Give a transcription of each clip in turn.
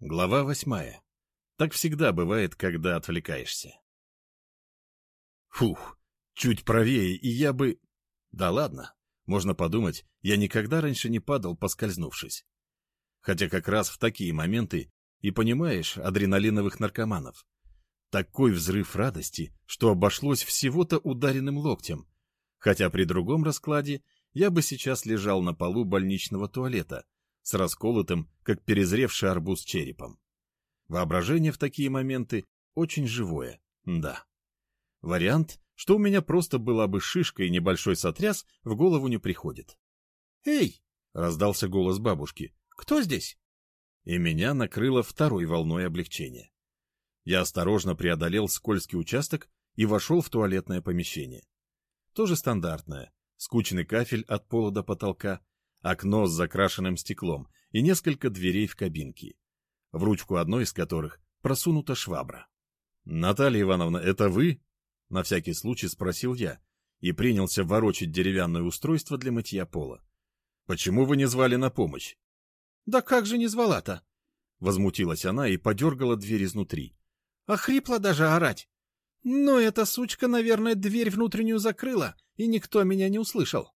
Глава восьмая. Так всегда бывает, когда отвлекаешься. Фух, чуть правее, и я бы... Да ладно, можно подумать, я никогда раньше не падал, поскользнувшись. Хотя как раз в такие моменты и понимаешь адреналиновых наркоманов. Такой взрыв радости, что обошлось всего-то ударенным локтем. Хотя при другом раскладе я бы сейчас лежал на полу больничного туалета, с расколотым, как перезревший арбуз черепом. Воображение в такие моменты очень живое, да. Вариант, что у меня просто была бы шишка и небольшой сотряс, в голову не приходит. «Эй!» — раздался голос бабушки. «Кто здесь?» И меня накрыло второй волной облегчения. Я осторожно преодолел скользкий участок и вошел в туалетное помещение. Тоже стандартное. Скучный кафель от пола до потолка, окно с закрашенным стеклом и несколько дверей в кабинке, в ручку одной из которых просунута швабра. «Наталья Ивановна, это вы?» — на всякий случай спросил я и принялся ворочать деревянное устройство для мытья пола. «Почему вы не звали на помощь?» «Да как же не звала-то?» Возмутилась она и подергала дверь изнутри. «А хрипло даже орать. Но эта сучка, наверное, дверь внутреннюю закрыла, и никто меня не услышал».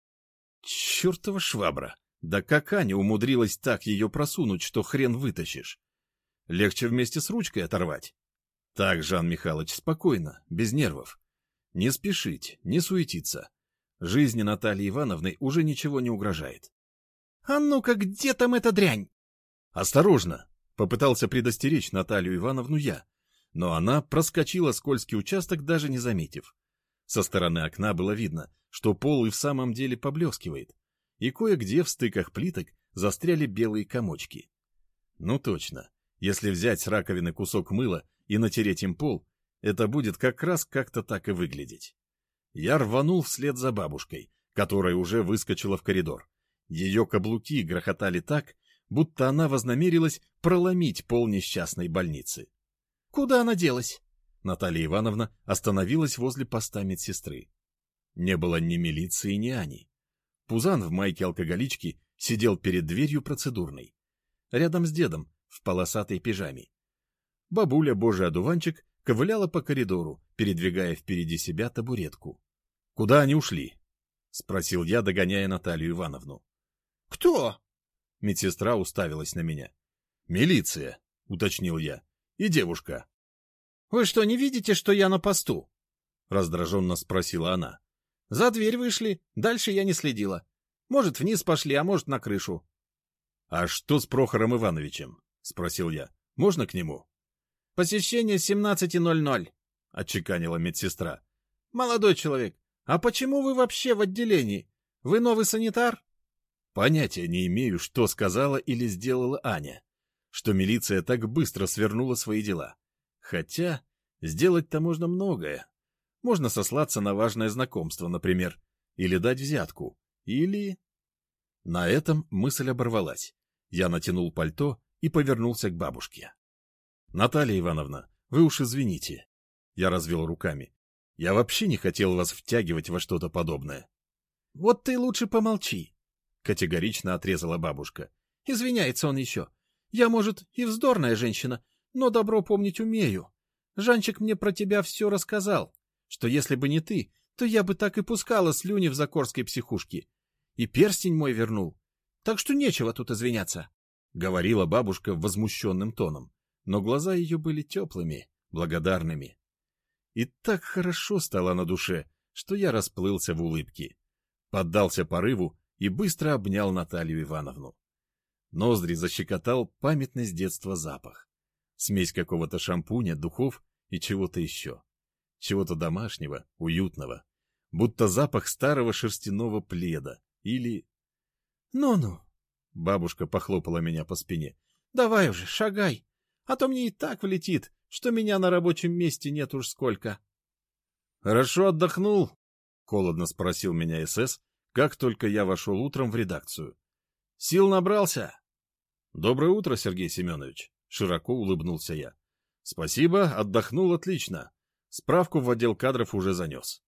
Чертова швабра! Да как Аня умудрилась так ее просунуть, что хрен вытащишь? Легче вместе с ручкой оторвать. Так, Жан Михайлович, спокойно, без нервов. Не спешить, не суетиться. Жизни Натальи Ивановны уже ничего не угрожает. — А ну-ка, где там эта дрянь? — Осторожно! — попытался предостеречь Наталью Ивановну я, но она проскочила скользкий участок, даже не заметив. Со стороны окна было видно, что пол и в самом деле поблескивает, и кое-где в стыках плиток застряли белые комочки. Ну точно, если взять с раковины кусок мыла и натереть им пол, это будет как раз как-то так и выглядеть. Я рванул вслед за бабушкой, которая уже выскочила в коридор. Ее каблуки грохотали так, будто она вознамерилась проломить пол несчастной больницы. — Куда она делась? Наталья Ивановна остановилась возле поста медсестры. Не было ни милиции, ни Ани. Пузан в майке алкоголички сидел перед дверью процедурной. Рядом с дедом, в полосатой пижаме. Бабуля, божий одуванчик, ковыляла по коридору, передвигая впереди себя табуретку. — Куда они ушли? — спросил я, догоняя Наталью Ивановну. — Кто? Медсестра уставилась на меня. — Милиция, — уточнил я. — И девушка. — Вы что, не видите, что я на посту? — раздраженно спросила она. За дверь вышли, дальше я не следила. Может, вниз пошли, а может, на крышу. — А что с Прохором Ивановичем? — спросил я. — Можно к нему? — Посещение 17.00, — отчеканила медсестра. — Молодой человек, а почему вы вообще в отделении? Вы новый санитар? Понятия не имею, что сказала или сделала Аня, что милиция так быстро свернула свои дела. Хотя сделать-то можно многое. Можно сослаться на важное знакомство, например, или дать взятку, или... На этом мысль оборвалась. Я натянул пальто и повернулся к бабушке. — Наталья Ивановна, вы уж извините. Я развел руками. Я вообще не хотел вас втягивать во что-то подобное. — Вот ты лучше помолчи, — категорично отрезала бабушка. — Извиняется он еще. Я, может, и вздорная женщина, но добро помнить умею. Жанчик мне про тебя все рассказал что если бы не ты, то я бы так и пускала слюни в Закорской психушке. И перстень мой вернул. Так что нечего тут извиняться. — говорила бабушка возмущенным тоном, но глаза ее были теплыми, благодарными. И так хорошо стало на душе, что я расплылся в улыбке. Поддался порыву и быстро обнял Наталью Ивановну. Ноздри защекотал памятный с детства запах. Смесь какого-то шампуня, духов и чего-то еще чего-то домашнего, уютного, будто запах старого шерстяного пледа или... «Ну-ну», — бабушка похлопала меня по спине, — «давай уже, шагай, а то мне и так влетит, что меня на рабочем месте нет уж сколько». «Хорошо отдохнул?» — холодно спросил меня СС, как только я вошел утром в редакцию. «Сил набрался?» «Доброе утро, Сергей Семенович», — широко улыбнулся я. «Спасибо, отдохнул отлично. Справку в отдел кадров уже занес.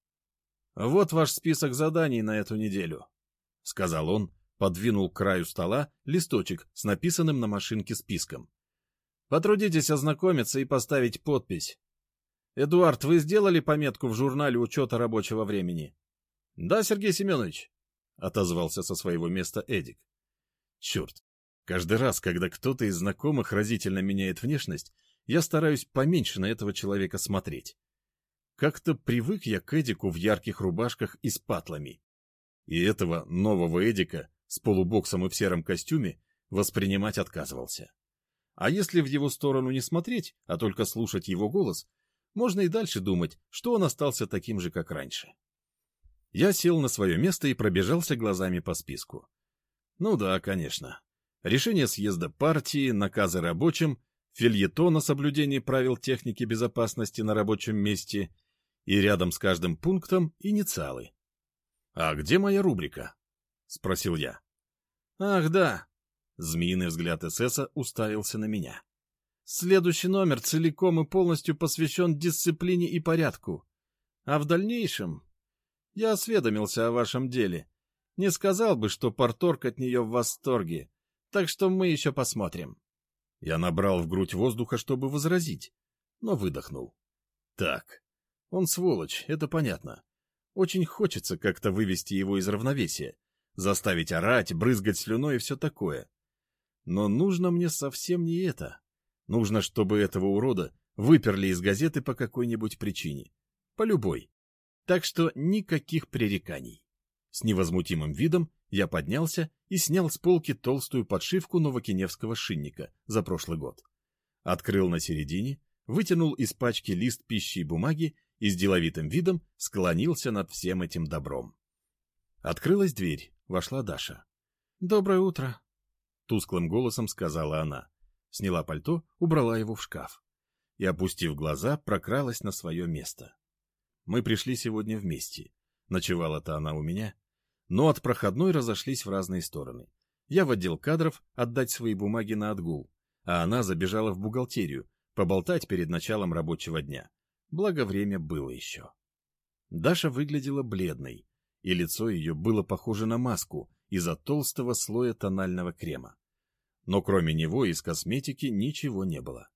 «Вот ваш список заданий на эту неделю», — сказал он, подвинул к краю стола листочек с написанным на машинке списком. Потрудитесь ознакомиться и поставить подпись. Эдуард, вы сделали пометку в журнале учета рабочего времени? Да, Сергей Семенович, — отозвался со своего места Эдик. Черт, каждый раз, когда кто-то из знакомых разительно меняет внешность, я стараюсь поменьше на этого человека смотреть. Как-то привык я к Эдику в ярких рубашках и с патлами. И этого нового Эдика с полубоксом и в сером костюме воспринимать отказывался. А если в его сторону не смотреть, а только слушать его голос, можно и дальше думать, что он остался таким же, как раньше. Я сел на свое место и пробежался глазами по списку. Ну да, конечно. Решение съезда партии, наказы рабочим, фильетон о соблюдении правил техники безопасности на рабочем месте и рядом с каждым пунктом инициалы. «А где моя рубрика?» — спросил я. «Ах, да, Змеиный взгляд эсэса уставился на меня. Следующий номер целиком и полностью посвящен дисциплине и порядку. А в дальнейшем... Я осведомился о вашем деле. Не сказал бы, что порторг от нее в восторге. Так что мы еще посмотрим. Я набрал в грудь воздуха, чтобы возразить, но выдохнул. Так, он сволочь, это понятно. Очень хочется как-то вывести его из равновесия, заставить орать, брызгать слюной и все такое. Но нужно мне совсем не это. Нужно, чтобы этого урода выперли из газеты по какой-нибудь причине. По любой. Так что никаких пререканий. С невозмутимым видом я поднялся и снял с полки толстую подшивку новокиневского шинника за прошлый год. Открыл на середине, вытянул из пачки лист пищи и бумаги и с деловитым видом склонился над всем этим добром. Открылась дверь, вошла Даша. — Доброе утро, Тусклым голосом сказала она. Сняла пальто, убрала его в шкаф. И, опустив глаза, прокралась на свое место. Мы пришли сегодня вместе. Ночевала-то она у меня. Но от проходной разошлись в разные стороны. Я в отдел кадров отдать свои бумаги на отгул, а она забежала в бухгалтерию, поболтать перед началом рабочего дня. Благо время было еще. Даша выглядела бледной, и лицо ее было похоже на маску из-за толстого слоя тонального крема. Но кроме него из косметики ничего не было.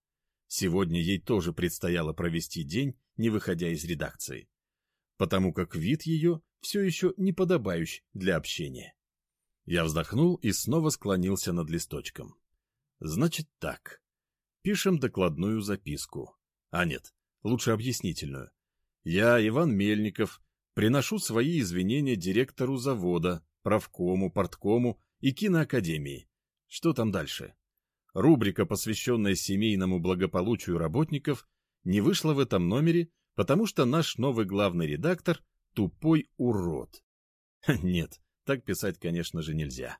Сегодня ей тоже предстояло провести день, не выходя из редакции. Потому как вид ее все еще не подобающий для общения. Я вздохнул и снова склонился над листочком. Значит так. Пишем докладную записку. А нет, лучше объяснительную. Я, Иван Мельников, приношу свои извинения директору завода, правкому, порткому и киноакадемии что там дальше? Рубрика, посвященная семейному благополучию работников, не вышла в этом номере, потому что наш новый главный редактор — тупой урод. Нет, так писать, конечно же, нельзя.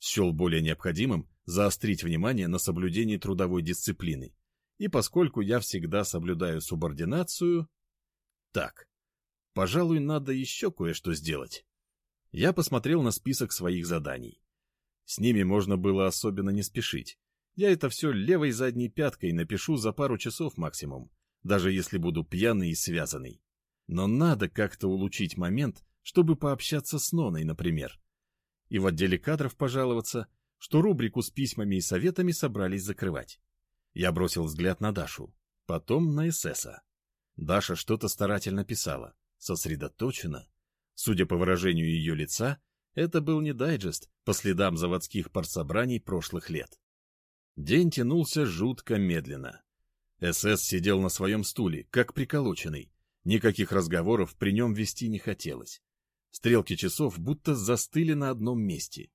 Счел более необходимым заострить внимание на соблюдении трудовой дисциплины. И поскольку я всегда соблюдаю субординацию... Так, пожалуй, надо еще кое-что сделать. Я посмотрел на список своих заданий. С ними можно было особенно не спешить. Я это все левой задней пяткой напишу за пару часов максимум, даже если буду пьяный и связанный. Но надо как-то улучшить момент, чтобы пообщаться с Ноной, например. И в отделе кадров пожаловаться, что рубрику с письмами и советами собрались закрывать. Я бросил взгляд на Дашу, потом на эсэса. Даша что-то старательно писала, сосредоточенно. Судя по выражению ее лица, это был не дайджест по следам заводских партсобраний прошлых лет. День тянулся жутко медленно. СС сидел на своем стуле, как приколоченный. Никаких разговоров при нем вести не хотелось. Стрелки часов будто застыли на одном месте.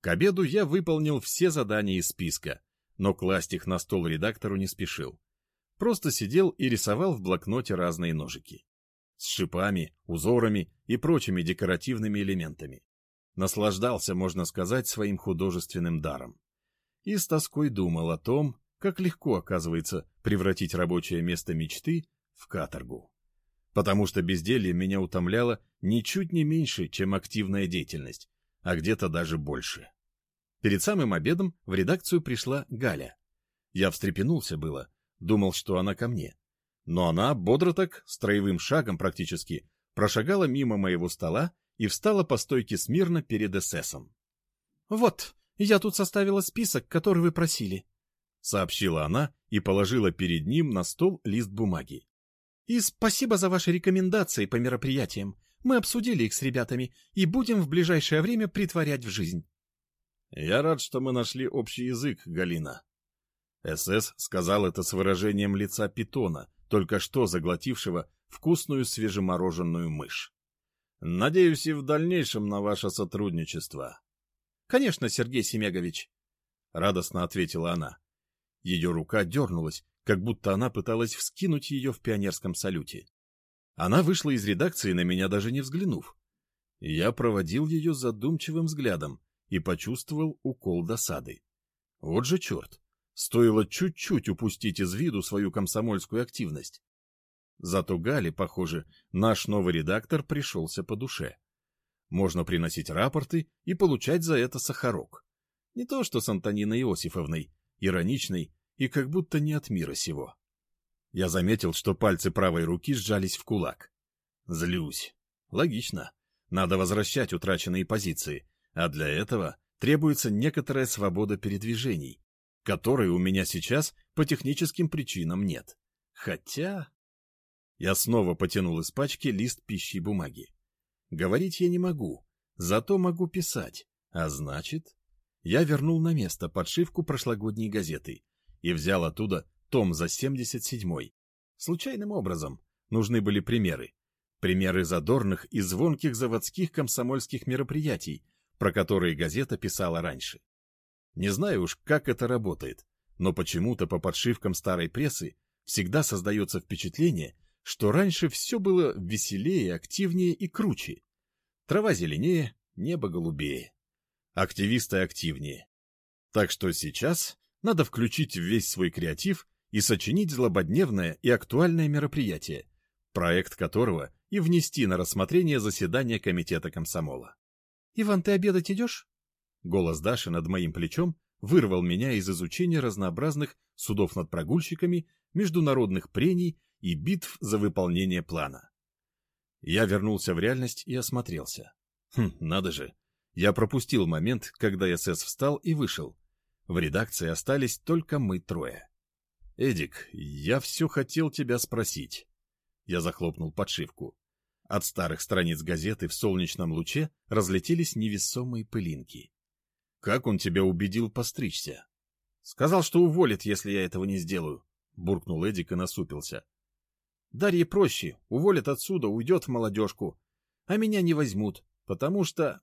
К обеду я выполнил все задания из списка, но класть их на стол редактору не спешил. Просто сидел и рисовал в блокноте разные ножики. С шипами, узорами и прочими декоративными элементами наслаждался, можно сказать, своим художественным даром. И с тоской думал о том, как легко, оказывается, превратить рабочее место мечты в каторгу. Потому что безделье меня утомляло ничуть не меньше, чем активная деятельность, а где-то даже больше. Перед самым обедом в редакцию пришла Галя. Я встрепенулся было, думал, что она ко мне. Но она бодро так, строевым шагом практически, прошагала мимо моего стола и встала по стойке смирно перед эсэсом. — Вот, я тут составила список, который вы просили, — сообщила она и положила перед ним на стол лист бумаги. И спасибо за ваши рекомендации по мероприятиям. Мы обсудили их с ребятами и будем в ближайшее время притворять в жизнь. Я рад, что мы нашли общий язык, Галина. СС сказал это с выражением лица питона, только что заглотившего вкусную свежемороженную мышь. Надеюсь и в дальнейшем на ваше сотрудничество. — Конечно, Сергей Семегович, — радостно ответила она. Ее рука дернулась, как будто она пыталась вскинуть ее в пионерском салюте. Она вышла из редакции, на меня даже не взглянув. Я проводил ее задумчивым взглядом и почувствовал укол досады. Вот же черт! Стоило чуть-чуть упустить из виду свою комсомольскую активность. Зато Гале, похоже, наш новый редактор пришелся по душе. Можно приносить рапорты и получать за это сахарок. Не то что с Антониной Иосифовной, ироничной и как будто не от мира сего. Я заметил, что пальцы правой руки сжались в кулак. Злюсь. Логично. Надо возвращать утраченные позиции, а для этого требуется некоторая свобода передвижений, которой у меня сейчас по техническим причинам нет. Хотя... Я снова потянул из пачки лист пищи и бумаги. Говорить я не могу, зато могу писать, а значит... Я вернул на место подшивку прошлогодней газеты и взял оттуда том за 77-й. Случайным образом нужны были примеры. Примеры задорных и звонких заводских комсомольских мероприятий, про которые газета писала раньше. Не знаю уж, как это работает, но почему-то по подшивкам старой прессы всегда создается впечатление, что раньше все было веселее, активнее и круче. Трава зеленее, небо голубее. Активисты активнее. Так что сейчас надо включить весь свой креатив и сочинить злободневное и актуальное мероприятие, проект которого и внести на рассмотрение заседания комитета комсомола. — Иван, ты обедать идешь? Голос Даши над моим плечом вырвал меня из изучения разнообразных судов над прогульщиками, международных прений и битв за выполнение плана. Я вернулся в реальность и осмотрелся. Хм, надо же. Я пропустил момент, когда СС встал и вышел, в редакции остались только мы трое. «Эдик, я все хотел тебя спросить». Я захлопнул подшивку. От старых страниц газеты в солнечном луче разлетелись невесомые пылинки. «Как он тебя убедил постричься?» «Сказал, что уволит, если я этого не сделаю», — буркнул Эдик и насупился. «Дарье проще, уволят отсюда, уйдет в молодежку, а меня не возьмут, потому что...»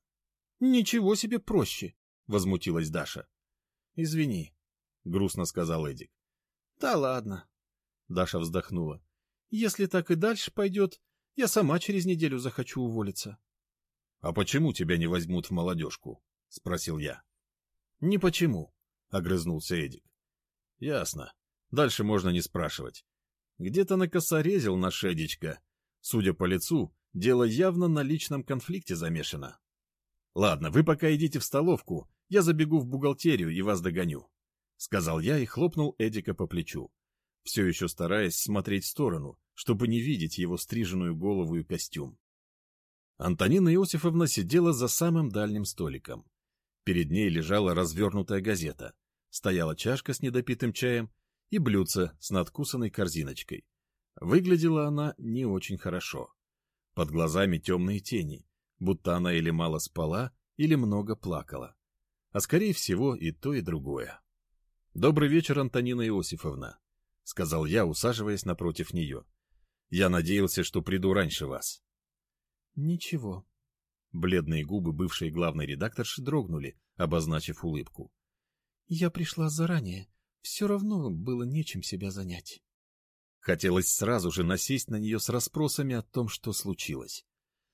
«Ничего себе проще», — возмутилась Даша. — Извини, — грустно сказал Эдик. — Да ладно. Даша вздохнула. — Если так и дальше пойдет, я сама через неделю захочу уволиться. — А почему тебя не возьмут в молодежку? — спросил я. — Не почему, — огрызнулся Эдик. — Ясно. Дальше можно не спрашивать. Где-то накосорезил наш Эдичка. Судя по лицу, дело явно на личном конфликте замешано. Ладно, вы пока идите в столовку, я забегу в бухгалтерию и вас догоню, — сказал я и хлопнул Эдика по плечу, все еще стараясь смотреть в сторону, чтобы не видеть его стриженную голову и костюм. Антонина Иосифовна сидела за самым дальним столиком. Перед ней лежала развернутая газета, стояла чашка с недопитым чаем и блюдце с надкусанной корзиночкой. Выглядела она не очень хорошо. Под глазами темные тени, будто она или мало спала, или много плакала а скорее всего и то, и другое. «Добрый вечер, Антонина Иосифовна», — сказал я, усаживаясь напротив нее. «Я надеялся, что приду раньше вас». «Ничего». Бледные губы бывшей главной редакторши дрогнули, обозначив улыбку. «Я пришла заранее. Все равно было нечем себя занять». Хотелось сразу же насесть на нее с расспросами о том, что случилось.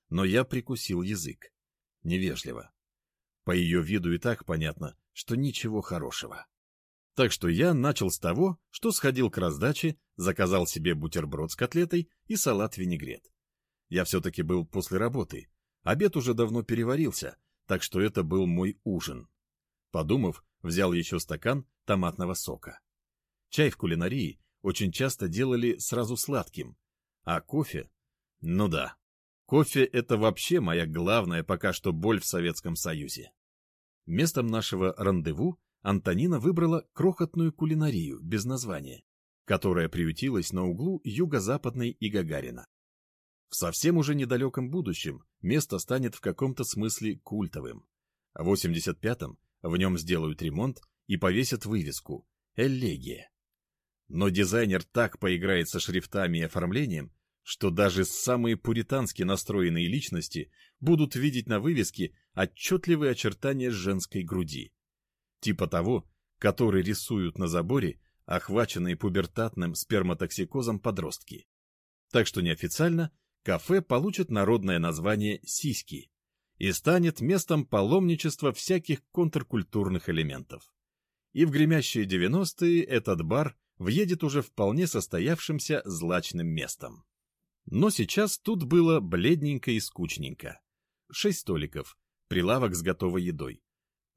Но я прикусил язык. Невежливо. По ее виду и так понятно, что ничего хорошего. Так что я начал с того, что сходил к раздаче, заказал себе бутерброд с котлетой и салат-винегрет. Я все-таки был после работы. Обед уже давно переварился, так что это был мой ужин. Подумав, взял еще стакан томатного сока. Чай в кулинарии очень часто делали сразу сладким, а кофе... Ну да, кофе — это вообще моя главная пока что боль в Советском Союзе. Местом нашего рандеву Антонина выбрала крохотную кулинарию без названия, которая приютилась на углу юго-западной и Гагарина. В совсем уже недалеком будущем место станет в каком-то смысле культовым. В 85-м в нем сделают ремонт и повесят вывеску «Элегия». Но дизайнер так поиграет со шрифтами и оформлением, что даже самые пуритански настроенные личности будут видеть на вывеске отчетливые очертания женской груди. Типа того, который рисуют на заборе охваченные пубертатным сперматоксикозом подростки. Так что неофициально кафе получит народное название «Сиськи» и станет местом паломничества всяких контркультурных элементов. И в гремящие 90-е этот бар въедет уже вполне состоявшимся злачным местом. Но сейчас тут было бледненько и скучненько. Шесть столиков, прилавок с готовой едой,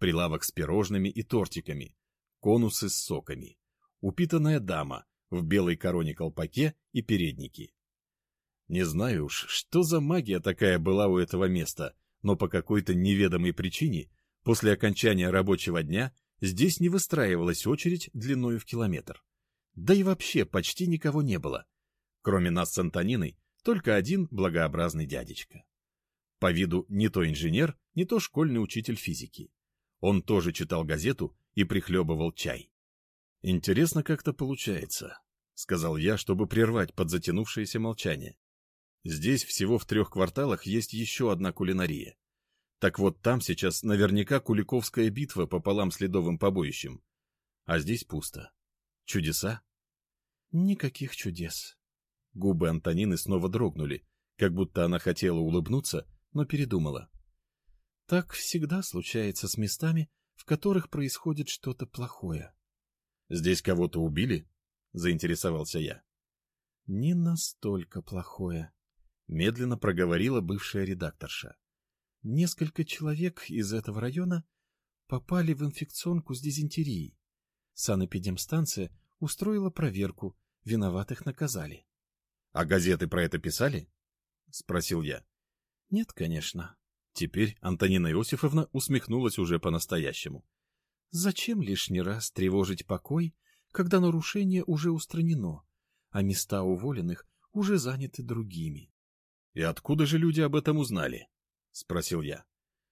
прилавок с пирожными и тортиками, конусы с соками, упитанная дама в белой короне-колпаке и переднике. Не знаю уж, что за магия такая была у этого места, но по какой-то неведомой причине после окончания рабочего дня здесь не выстраивалась очередь длиною в километр. Да и вообще почти никого не было. Кроме нас с Антониной, только один благообразный дядечка. По виду не то инженер, не то школьный учитель физики. Он тоже читал газету и прихлебывал чай. «Интересно как-то получается», — сказал я, чтобы прервать подзатянувшееся молчание. «Здесь всего в трех кварталах есть еще одна кулинария. Так вот там сейчас наверняка Куликовская битва пополам с ледовым побоищем. А здесь пусто. Чудеса?» «Никаких чудес». Губы Антонины снова дрогнули, как будто она хотела улыбнуться, но передумала. «Так всегда случается с местами, в которых происходит что-то плохое». «Здесь кого-то убили?» — заинтересовался я. «Не настолько плохое», — медленно проговорила бывшая редакторша. «Несколько человек из этого района попали в инфекционку с дизентерией. Санэпидемстанция устроила проверку, виноватых наказали. — А газеты про это писали? — спросил я. — Нет, конечно. Теперь Антонина Иосифовна усмехнулась уже по-настоящему. — Зачем лишний раз тревожить покой, когда нарушение уже устранено, а места уволенных уже заняты другими? — И откуда же люди об этом узнали? — спросил я.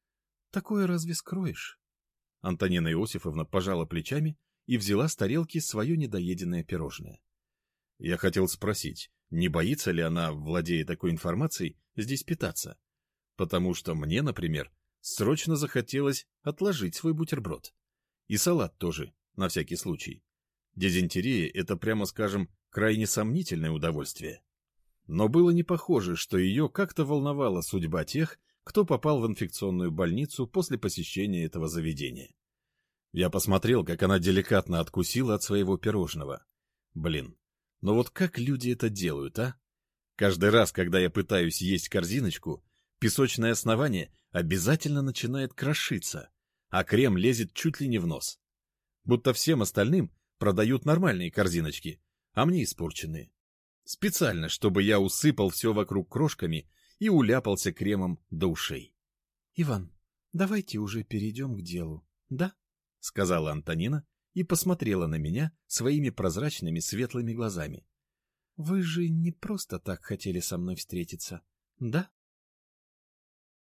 — Такое разве скроешь? Антонина Иосифовна пожала плечами и взяла с тарелки свое недоеденное пирожное. Я хотел спросить, не боится ли она, владея такой информацией, здесь питаться? Потому что мне, например, срочно захотелось отложить свой бутерброд. И салат тоже, на всякий случай. Дизентерия — это, прямо скажем, крайне сомнительное удовольствие. Но было не похоже, что ее как-то волновала судьба тех, кто попал в инфекционную больницу после посещения этого заведения. Я посмотрел, как она деликатно откусила от своего пирожного. Блин, но вот как люди это делают, а? Каждый раз, когда я пытаюсь есть корзиночку, песочное основание обязательно начинает крошиться, а крем лезет чуть ли не в нос. Будто всем остальным продают нормальные корзиночки, а мне испорченные. Специально, чтобы я усыпал все вокруг крошками и уляпался кремом до ушей. — Иван, давайте уже перейдем к делу, да? — сказала Антонина и посмотрела на меня своими прозрачными светлыми глазами. — Вы же не просто так хотели со мной встретиться, да?